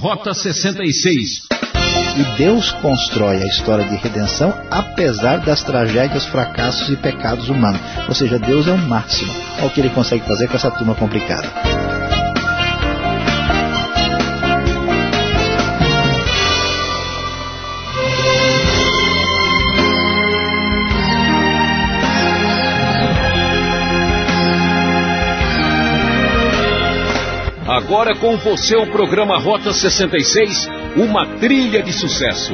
Rota 66. E Deus constrói a história de redenção apesar das tragédias, fracassos e pecados humanos. Ou seja, Deus é o máximo. Olha o que ele consegue fazer com essa turma complicada. Agora com você o programa Rota 66, uma trilha de sucesso.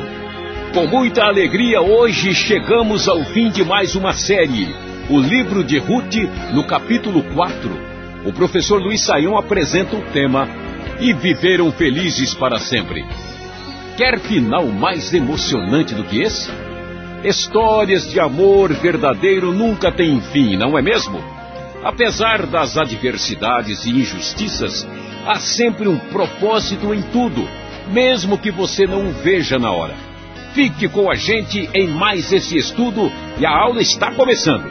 Com muita alegria, hoje chegamos ao fim de mais uma série, o livro de Ruth, no capítulo 4. O professor Luiz Saião apresenta o tema E viveram felizes para sempre. Quer final mais emocionante do que esse? Histórias de amor verdadeiro nunca têm fim, não é mesmo? Apesar das adversidades e injustiças, Há sempre um propósito em tudo, mesmo que você não o veja na hora. Fique com a gente em mais esse estudo e a aula está começando.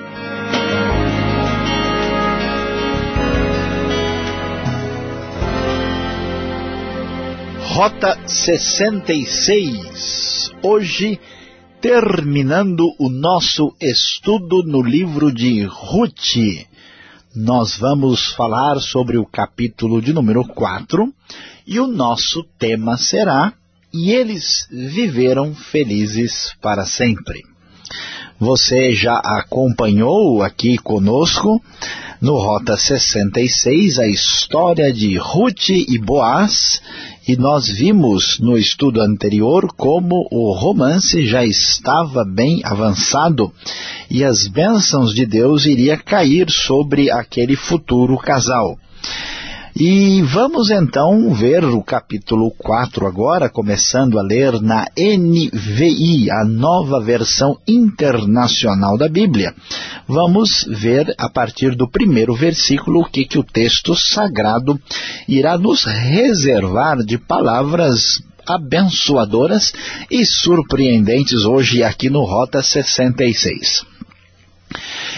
Rota 66. Hoje, terminando o nosso estudo no livro de Ruth nós vamos falar sobre o capítulo de número 4 e o nosso tema será E eles viveram felizes para sempre. Você já acompanhou aqui conosco no Rota 66 a história de Ruth e Boaz e nós vimos no estudo anterior como o romance já estava bem avançado e as bênçãos de Deus iria cair sobre aquele futuro casal. E vamos então ver o capítulo 4 agora, começando a ler na NVI, a nova versão internacional da Bíblia. Vamos ver a partir do primeiro versículo o que, que o texto sagrado irá nos reservar de palavras abençoadoras e surpreendentes hoje aqui no Rota 66.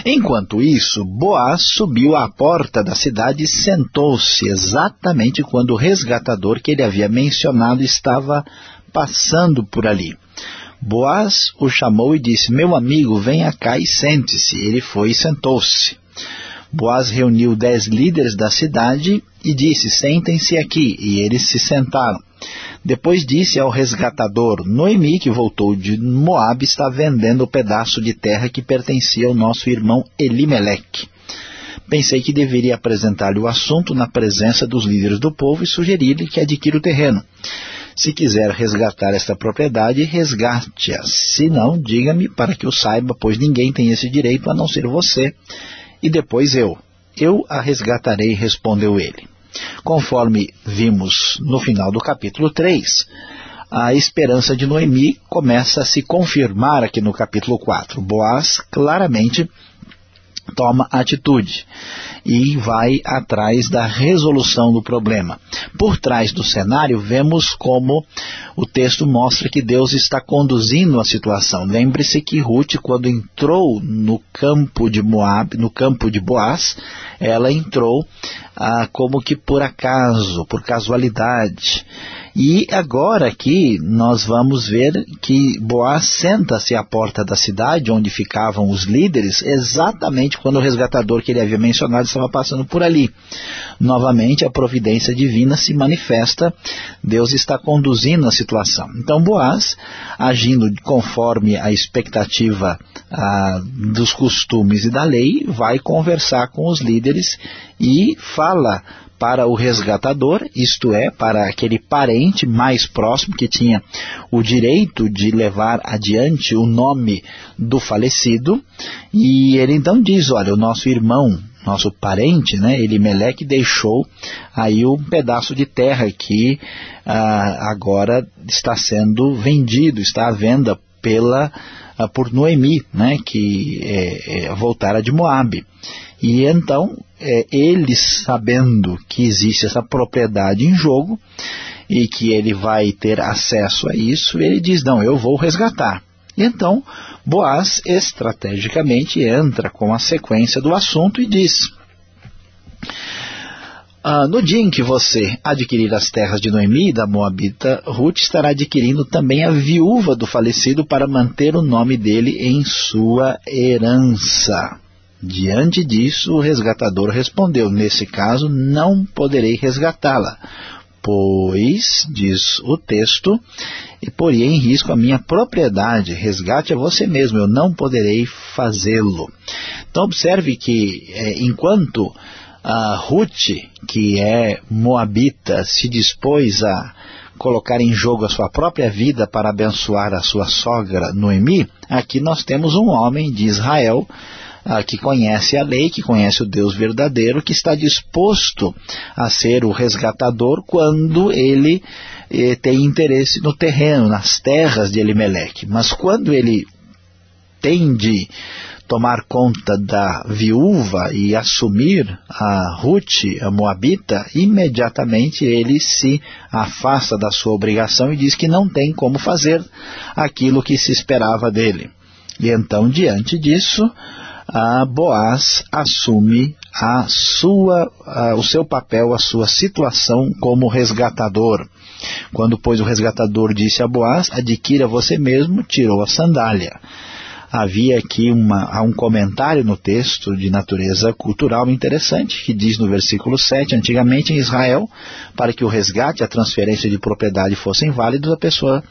Enquanto isso, Boaz subiu à porta da cidade e sentou-se exatamente quando o resgatador que ele havia mencionado estava passando por ali. Boaz o chamou e disse, meu amigo, venha cá e sente-se. Ele foi e sentou-se. Boaz reuniu dez líderes da cidade e disse, sentem-se aqui. E eles se sentaram. Depois disse ao resgatador, Noemi, que voltou de Moab, está vendendo o pedaço de terra que pertencia ao nosso irmão Elimeleque. Pensei que deveria apresentar-lhe o assunto na presença dos líderes do povo e sugerir-lhe que adquira o terreno. Se quiser resgatar esta propriedade, resgate-a. Se não, diga-me para que eu saiba, pois ninguém tem esse direito a não ser você. E depois eu. Eu a resgatarei, respondeu ele. Conforme vimos no final do capítulo 3, a esperança de Noemi começa a se confirmar aqui no capítulo 4. Boaz claramente toma atitude e vai atrás da resolução do problema. Por trás do cenário, vemos como o texto mostra que Deus está conduzindo a situação. Lembre-se que Ruth, quando entrou no campo de Moab, no campo de Boaz, ela entrou ah, como que por acaso, por casualidade. E agora aqui nós vamos ver que Boaz senta-se à porta da cidade onde ficavam os líderes, exatamente quando o resgatador que ele havia mencionado estava passando por ali. Novamente a providência divina se manifesta, Deus está conduzindo a situação. Então Boaz, agindo conforme a expectativa ah, dos costumes e da lei, vai conversar com os líderes e fala para o resgatador, isto é, para aquele parente mais próximo que tinha o direito de levar adiante o nome do falecido, e ele então diz, olha, o nosso irmão, nosso parente, né, Elimeleque, deixou aí um pedaço de terra que ah, agora está sendo vendido, está à venda pela, ah, por Noemi, né, que é, é, voltara de Moabe. E então, é, ele sabendo que existe essa propriedade em jogo e que ele vai ter acesso a isso, ele diz, não, eu vou resgatar. E então, Boaz estrategicamente entra com a sequência do assunto e diz, ah, no dia em que você adquirir as terras de Noemi e da Moabita, Ruth estará adquirindo também a viúva do falecido para manter o nome dele em sua herança. Diante disso, o resgatador respondeu, nesse caso, não poderei resgatá-la, pois, diz o texto, e poria em risco a minha propriedade, resgate a você mesmo, eu não poderei fazê-lo. Então observe que, é, enquanto a Ruth, que é moabita, se dispôs a colocar em jogo a sua própria vida para abençoar a sua sogra Noemi, aqui nós temos um homem de Israel ah, que conhece a lei, que conhece o Deus verdadeiro, que está disposto a ser o resgatador quando ele eh, tem interesse no terreno, nas terras de Elimelech. Mas quando ele tem de tomar conta da viúva e assumir a Ruth, a Moabita, imediatamente ele se afasta da sua obrigação e diz que não tem como fazer aquilo que se esperava dele. E então, diante disso, a Boaz assume a sua, a, o seu papel, a sua situação como resgatador. Quando, pois, o resgatador disse a Boaz, adquira você mesmo, tirou a sandália havia aqui uma, um comentário no texto de natureza cultural interessante, que diz no versículo 7, antigamente em Israel, para que o resgate e a transferência de propriedade fossem válidos, a pessoa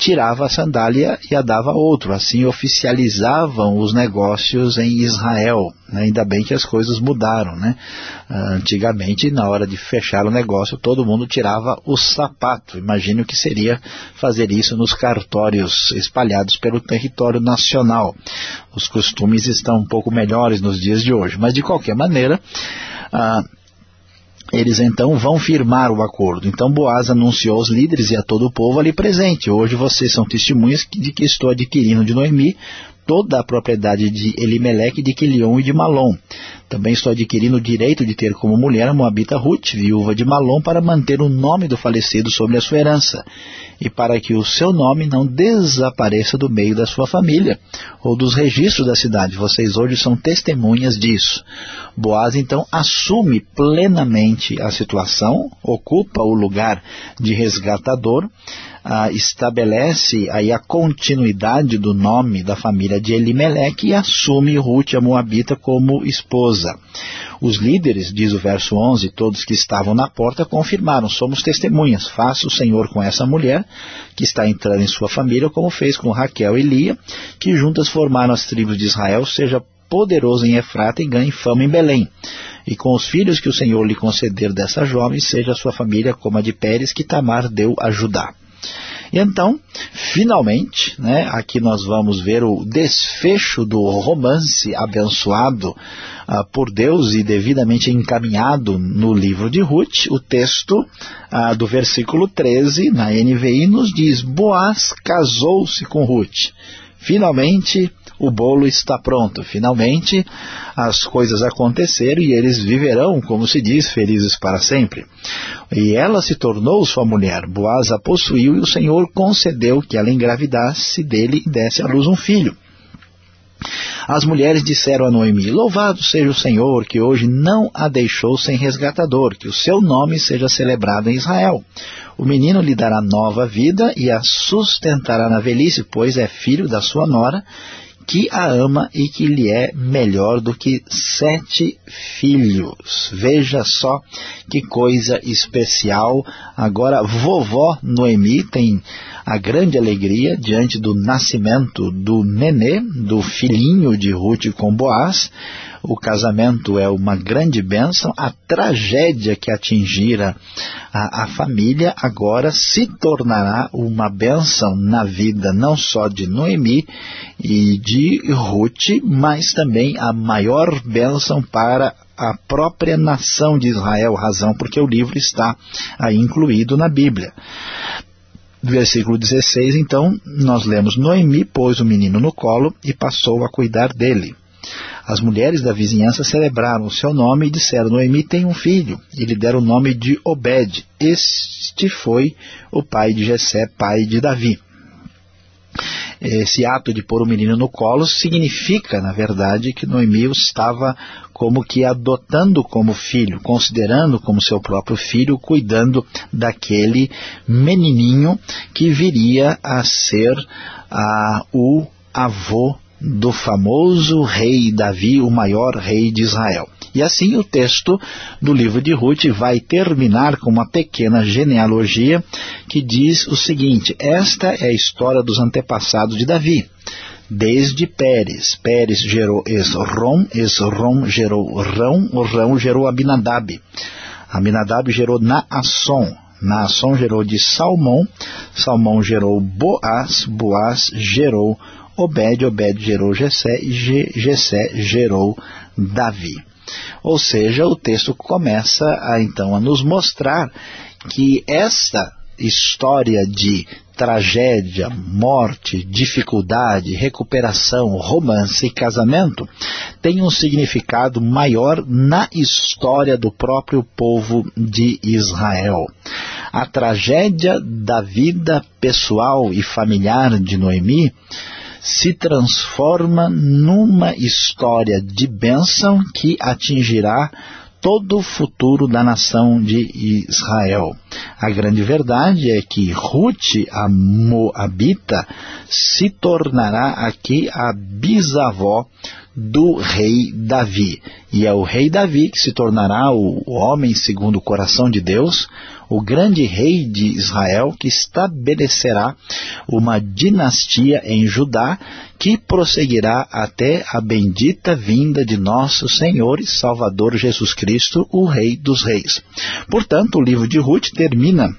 tirava a sandália e a dava a outro. Assim oficializavam os negócios em Israel. Né? Ainda bem que as coisas mudaram. Né? Ah, antigamente, na hora de fechar o negócio, todo mundo tirava o sapato. Imagine o que seria fazer isso nos cartórios espalhados pelo território nacional. Os costumes estão um pouco melhores nos dias de hoje. Mas, de qualquer maneira... Ah, eles então vão firmar o acordo. Então Boaz anunciou aos líderes e a todo o povo ali presente. Hoje vocês são testemunhas de que estou adquirindo de Noemi toda a propriedade de Elimeleque, de Quilion e de Malom. Também estou adquirindo o direito de ter como mulher a Moabita Ruth, viúva de Malom, para manter o nome do falecido sobre a sua herança, e para que o seu nome não desapareça do meio da sua família, ou dos registros da cidade. Vocês hoje são testemunhas disso. Boaz, então, assume plenamente a situação, ocupa o lugar de resgatador, ah, estabelece aí a continuidade do nome da família de Elimelec e assume Ruth a Moabita como esposa. Os líderes, diz o verso 11, todos que estavam na porta confirmaram, somos testemunhas, faça o Senhor com essa mulher que está entrando em sua família, como fez com Raquel e Lia, que juntas formaram as tribos de Israel, seja poderoso em Efrata e ganhe fama em Belém. E com os filhos que o Senhor lhe conceder dessa jovem, seja a sua família como a de Pérez, que Tamar deu a Judá. E então, finalmente, né, aqui nós vamos ver o desfecho do romance abençoado uh, por Deus e devidamente encaminhado no livro de Ruth. O texto uh, do versículo 13, na NVI, nos diz, Boaz casou-se com Ruth. Finalmente, o bolo está pronto. Finalmente, as coisas aconteceram e eles viverão, como se diz, felizes para sempre. E ela se tornou sua mulher. Boaz a possuiu e o Senhor concedeu que ela engravidasse dele e desse à luz um filho. As mulheres disseram a Noemi, louvado seja o Senhor, que hoje não a deixou sem resgatador, que o seu nome seja celebrado em Israel. O menino lhe dará nova vida e a sustentará na velhice, pois é filho da sua nora, que a ama e que lhe é melhor do que sete filhos. Veja só que coisa especial. Agora, vovó Noemi tem a grande alegria diante do nascimento do nenê, do filhinho de Ruth com Boaz, o casamento é uma grande bênção, a tragédia que atingira a, a família agora se tornará uma bênção na vida não só de Noemi e de Ruth, mas também a maior bênção para a própria nação de Israel, razão porque o livro está aí incluído na Bíblia. Versículo 16, então, nós lemos, Noemi pôs o menino no colo e passou a cuidar dele. As mulheres da vizinhança celebraram o seu nome e disseram, Noemi tem um filho, e lhe deram o nome de Obed. Este foi o pai de Jessé, pai de Davi. esse ato de pôr o menino no colo significa, na verdade, que Noemi estava como que adotando como filho, considerando como seu próprio filho, cuidando daquele menininho que viria a ser o avô do famoso rei Davi, o maior rei de Israel. E assim o texto do livro de Ruth vai terminar com uma pequena genealogia que diz o seguinte, esta é a história dos antepassados de Davi. Desde Pérez, Pérez gerou Esrom, Esrom gerou Rão, Rão gerou Abinadab. Abinadab gerou Naasson, Naasson gerou de Salmão, Salmão gerou Boaz, Boaz gerou Obed, Obed gerou Jessé e Jessé gerou Davi. Ou seja, o texto começa a, então a nos mostrar que esta história de tragédia, morte, dificuldade, recuperação, romance e casamento tem um significado maior na história do próprio povo de Israel. A tragédia da vida pessoal e familiar de Noemi se transforma numa história de bênção que atingirá todo o futuro da nação de Israel. A grande verdade é que Ruth, a Moabita, se tornará aqui a bisavó do rei Davi. E é o rei Davi que se tornará o homem segundo o coração de Deus, o grande rei de Israel que estabelecerá uma dinastia em Judá que prosseguirá até a bendita vinda de nosso Senhor e Salvador Jesus Cristo, o Rei dos Reis. Portanto, o livro de Ruth termina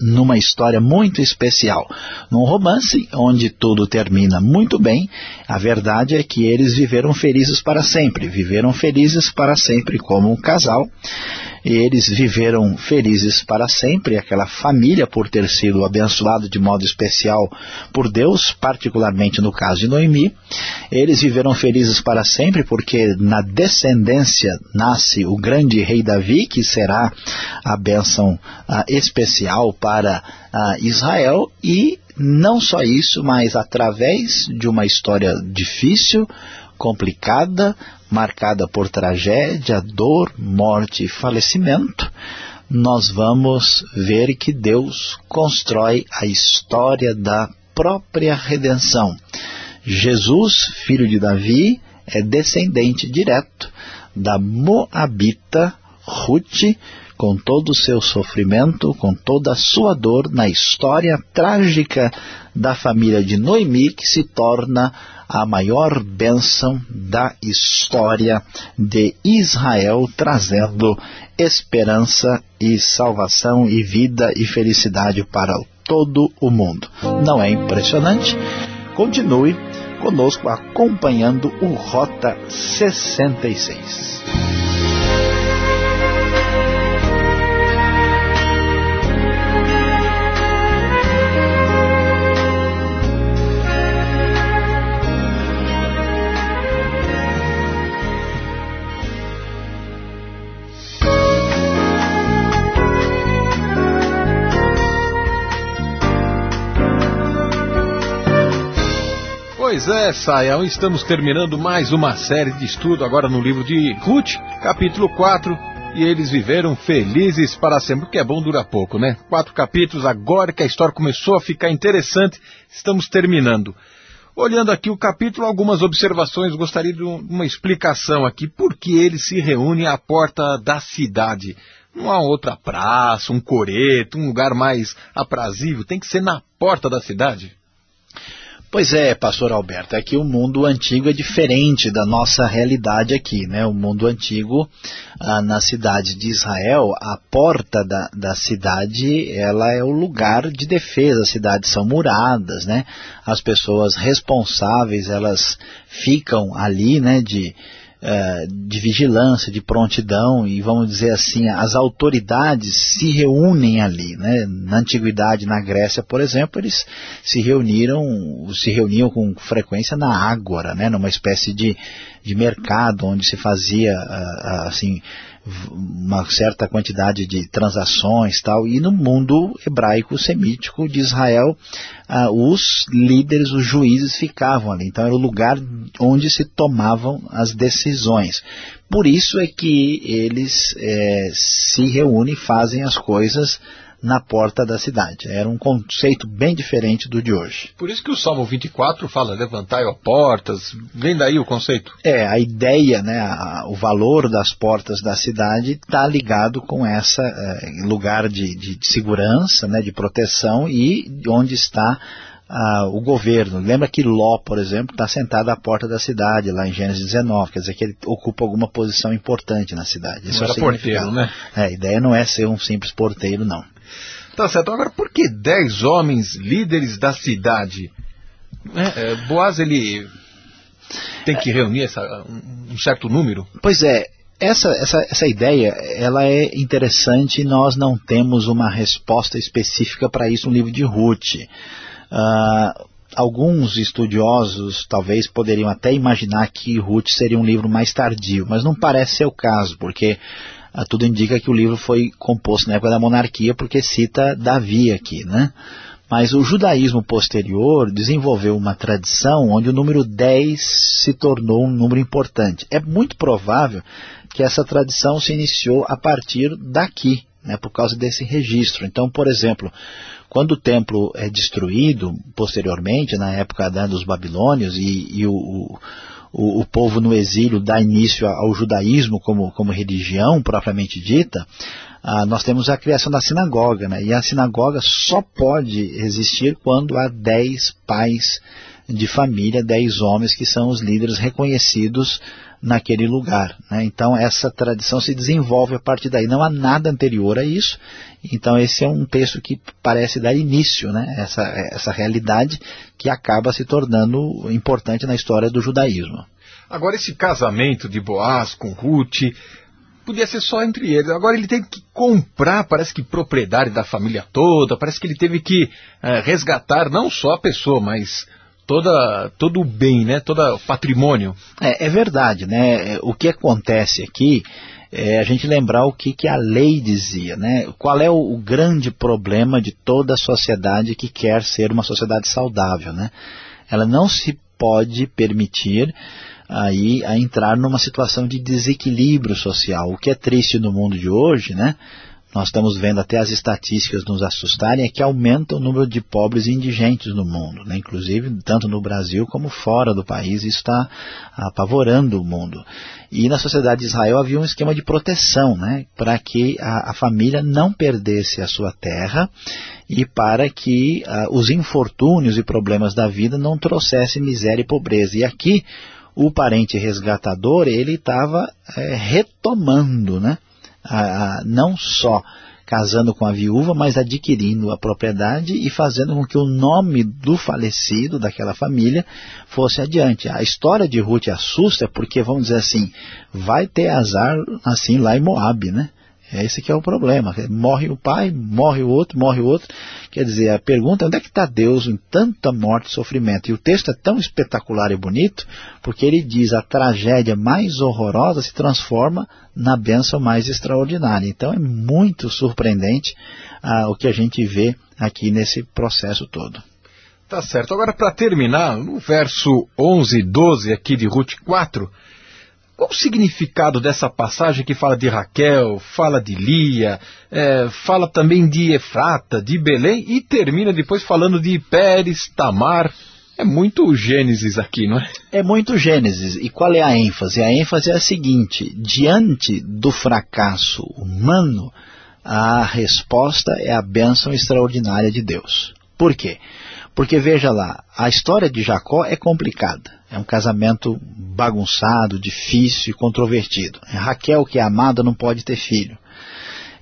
numa história muito especial, num romance onde tudo termina muito bem, a verdade é que eles viveram felizes para sempre, viveram felizes para sempre como um casal, e eles viveram felizes para sempre, aquela família por ter sido abençoado de modo especial por Deus, particularmente no caso de Noemi. Eles viveram felizes para sempre porque na descendência nasce o grande rei Davi, que será a bênção ah, especial para ah, Israel e não só isso, mas através de uma história difícil, complicada, marcada por tragédia, dor, morte e falecimento, nós vamos ver que Deus constrói a história da própria redenção. Jesus, filho de Davi, é descendente direto da Moabita Ruth, com todo o seu sofrimento, com toda a sua dor, na história trágica da família de Noemi, que se torna a maior bênção da história de Israel, trazendo esperança e salvação e vida e felicidade para todo o mundo. Não é impressionante? Continue conosco acompanhando o Rota 66. É, Sayão, estamos terminando mais uma série de estudo agora no livro de Ruth, capítulo 4, e eles viveram felizes para sempre, que é bom dura pouco, né? Quatro capítulos, agora que a história começou a ficar interessante, estamos terminando. Olhando aqui o capítulo, algumas observações, gostaria de uma explicação aqui, por que eles se reúnem à porta da cidade? Não há outra praça, um coreto, um lugar mais aprazível, tem que ser na porta da cidade? Pois é, pastor Alberto, é que o mundo antigo é diferente da nossa realidade aqui, né? O mundo antigo, ah, na cidade de Israel, a porta da, da cidade, ela é o lugar de defesa, as cidades são muradas, né? As pessoas responsáveis, elas ficam ali, né, de é, de vigilância, de prontidão e vamos dizer assim, as autoridades se reúnem ali, né? Na antiguidade, na Grécia, por exemplo, eles se reuniram, se reuniam com frequência na Ágora, né? Numa espécie de, de mercado, onde se fazia, assim, uma certa quantidade de transações tal, e no mundo hebraico semítico de Israel, ah, os líderes, os juízes ficavam ali. Então era o lugar onde se tomavam as decisões. Por isso é que eles é, se reúnem fazem as coisas na porta da cidade. Era um conceito bem diferente do de hoje. Por isso que o Salmo 24 fala levantai ó portas, vem daí o conceito? É, a ideia, né, a, o valor das portas da cidade está ligado com essa é, lugar de, de, de, segurança, né, de proteção e onde está ah, o governo. Lembra que Ló, por exemplo, está sentado à porta da cidade, lá em Gênesis 19, quer dizer que ele ocupa alguma posição importante na cidade. Esse não é era porteiro, né? É, a ideia não é ser um simples porteiro, não. Tá certo. Agora, por que dez homens líderes da cidade? É, é, Boaz, ele tem que reunir essa, um, certo número? Pois é, essa, essa, essa ideia ela é interessante nós não temos uma resposta específica para isso no livro de Ruth. Uh, alguns estudiosos talvez poderiam até imaginar que Ruth seria um livro mais tardio, mas não parece ser o caso, porque tudo indica que o livro foi composto na época da monarquia, porque cita Davi aqui, né? Mas o judaísmo posterior desenvolveu uma tradição onde o número 10 se tornou um número importante. É muito provável que essa tradição se iniciou a partir daqui, né, por causa desse registro. Então, por exemplo, quando o templo é destruído posteriormente, na época né, dos babilônios, e, e o, o, o, povo no exílio dá início ao judaísmo como, como religião propriamente dita, ah, nós temos a criação da sinagoga, né? e a sinagoga só pode existir quando há dez pais de família, dez homens que são os líderes reconhecidos naquele lugar. Né? Então essa tradição se desenvolve a partir daí. Não há nada anterior a isso. Então esse é um texto que parece dar início, né? essa, essa realidade que acaba se tornando importante na história do judaísmo. Agora esse casamento de Boaz com Ruth podia ser só entre eles. Agora ele teve que comprar, parece que propriedade da família toda, parece que ele teve que é, resgatar não só a pessoa, mas toda, todo o bem, né? todo o patrimônio. É, é verdade, né? O que acontece aqui é a gente lembrar o que, que a lei dizia, né? Qual é o, o grande problema de toda a sociedade que quer ser uma sociedade saudável, né? Ela não se pode permitir aí a entrar numa situação de desequilíbrio social. O que é triste no mundo de hoje, né? Nós estamos vendo até as estatísticas nos assustarem, é que aumenta o número de pobres e indigentes no mundo, né? inclusive tanto no Brasil como fora do país, isso está apavorando o mundo. E na sociedade de Israel havia um esquema de proteção, né? para que a, a, família não perdesse a sua terra e para que uh, os infortúnios e problemas da vida não trouxessem miséria e pobreza. E aqui o parente resgatador, ele estava é, retomando, né? A, a, não só casando com a viúva, mas adquirindo a propriedade e fazendo com que o nome do falecido, daquela família, fosse adiante. A história de Ruth assusta porque, vamos dizer assim, vai ter azar assim lá em Moab, né? É esse que é o problema. Morre o pai, morre o outro, morre o outro. Quer dizer, a pergunta é onde é que está Deus em tanta morte e sofrimento? E o texto é tão espetacular e bonito, porque ele diz a tragédia mais horrorosa se transforma na bênção mais extraordinária. Então é muito surpreendente ah, o que a gente vê aqui nesse processo todo. Tá certo. Agora, para terminar, no verso 11 e 12 aqui de Ruth 4, qual o significado dessa passagem que fala de Raquel, fala de Lia, é, fala também de Efrata, de Belém e termina depois falando de Pérez, Tamar? É muito Gênesis aqui, não é? É muito Gênesis. E qual é a ênfase? A ênfase é a seguinte: diante do fracasso humano, a resposta é a bênção extraordinária de Deus. Por quê? Porque veja lá, a história de Jacó é complicada. É um casamento bagunçado, difícil e controvertido. É Raquel, que é amada, não pode ter filho.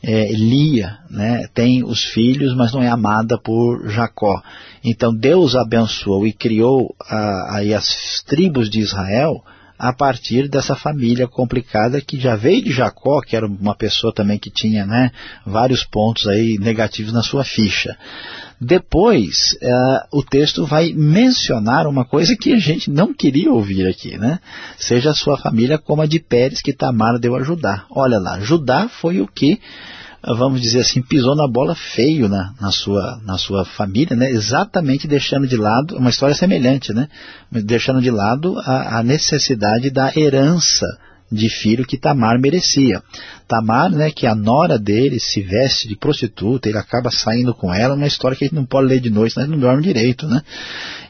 É, Lia né, tem os filhos, mas não é amada por Jacó. Então Deus abençoou e criou a, aí as tribos de Israel a partir dessa família complicada que já veio de Jacó, que era uma pessoa também que tinha né, vários pontos aí negativos na sua ficha. Depois, uh, o texto vai mencionar uma coisa que a gente não queria ouvir aqui, né? Seja a sua família como a de Pérez que Tamar deu a Judá. Olha lá, Judá foi o que vamos dizer assim, pisou na bola feio na, na, sua, na sua família, né? exatamente deixando de lado, uma história semelhante, né? deixando de lado a, a necessidade da herança de filho que Tamar merecia. Tamar, né, que a nora dele se veste de prostituta, ele acaba saindo com ela, uma história que a gente não pode ler de noite, não dorme direito, né?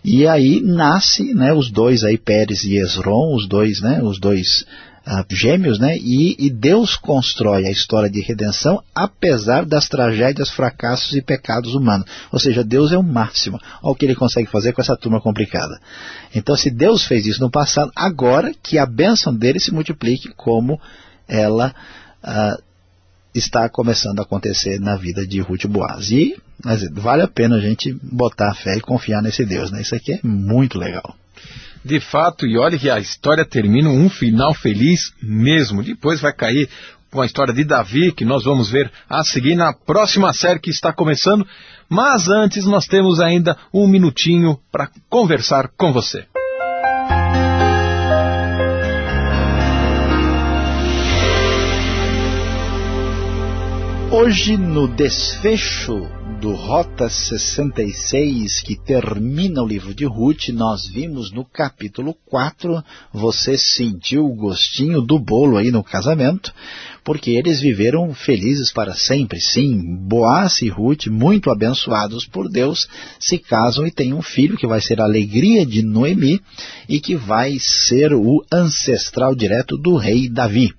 E aí nasce, né, os dois aí, Pérez e Esron, os dois, né, os dois uh, gêmeos, né? E, e, Deus constrói a história de redenção apesar das tragédias, fracassos e pecados humanos. Ou seja, Deus é o máximo. Olha o que ele consegue fazer com essa turma complicada. Então, se Deus fez isso no passado, agora que a bênção dele se multiplique como ela uh, está começando a acontecer na vida de Ruth Boaz. E mas, vale a pena a gente botar a fé e confiar nesse Deus. Né? Isso aqui é muito legal. De fato, e olha que a história termina um final feliz mesmo. Depois vai cair com a história de Davi, que nós vamos ver a seguir na próxima série que está começando. Mas antes nós temos ainda um minutinho para conversar com você. Hoje, no desfecho do Rota 66, que termina o livro de Ruth, nós vimos no capítulo 4, você sentiu o gostinho do bolo aí no casamento, porque eles viveram felizes para sempre, sim. Boaz e Ruth, muito abençoados por Deus, se casam e têm um filho que vai ser a alegria de Noemi e que vai ser o ancestral direto do rei Davi.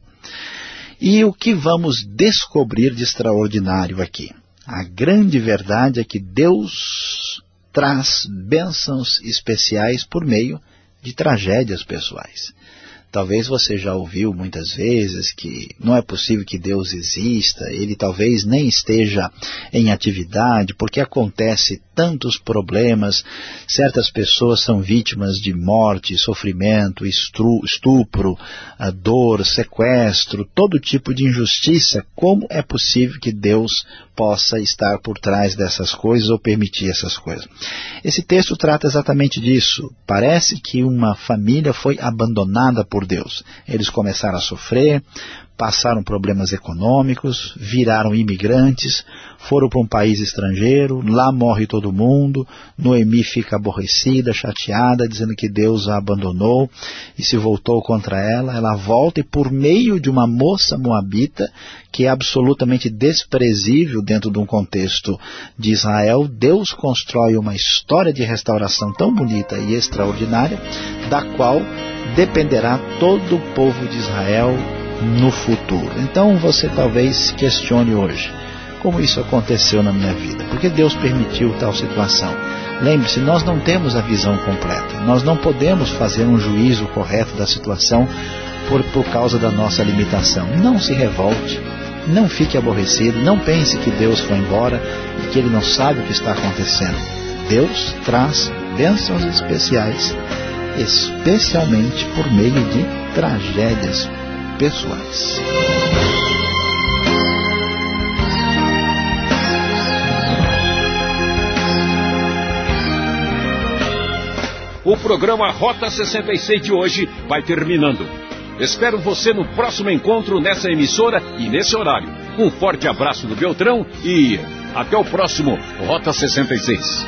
E o que vamos descobrir de extraordinário aqui? A grande verdade é que Deus traz bênçãos especiais por meio de tragédias pessoais. Talvez você já ouviu muitas vezes que não é possível que Deus exista, ele talvez nem esteja em atividade, porque acontece tantos problemas, certas pessoas são vítimas de morte, sofrimento, estupro, dor, sequestro, todo tipo de injustiça. Como é possível que Deus possa estar por trás dessas coisas ou permitir essas coisas? Esse texto trata exatamente disso. Parece que uma família foi abandonada por Deus. Eles começaram a sofrer, passaram problemas econômicos, viraram imigrantes, foram para um país estrangeiro, lá morre todo mundo, Noemi fica aborrecida, chateada, dizendo que Deus a abandonou e se voltou contra ela. Ela volta e por meio de uma moça moabita, que é absolutamente desprezível dentro de um contexto de Israel, Deus constrói uma história de restauração tão bonita e extraordinária, da qual dependerá todo o povo de Israel no futuro. Então você talvez questione hoje, como isso aconteceu na minha vida? Por que Deus permitiu tal situação? Lembre-se, nós não temos a visão completa. Nós não podemos fazer um juízo correto da situação por, por causa da nossa limitação. Não se revolte, não fique aborrecido, não pense que Deus foi embora e que Ele não sabe o que está acontecendo. Deus traz bênçãos especiais, especialmente por meio de tragédias pessoais. O programa Rota 66 de hoje vai terminando. Espero você no próximo encontro nessa emissora e nesse horário. Um forte abraço do Beltrão e até o próximo Rota 66.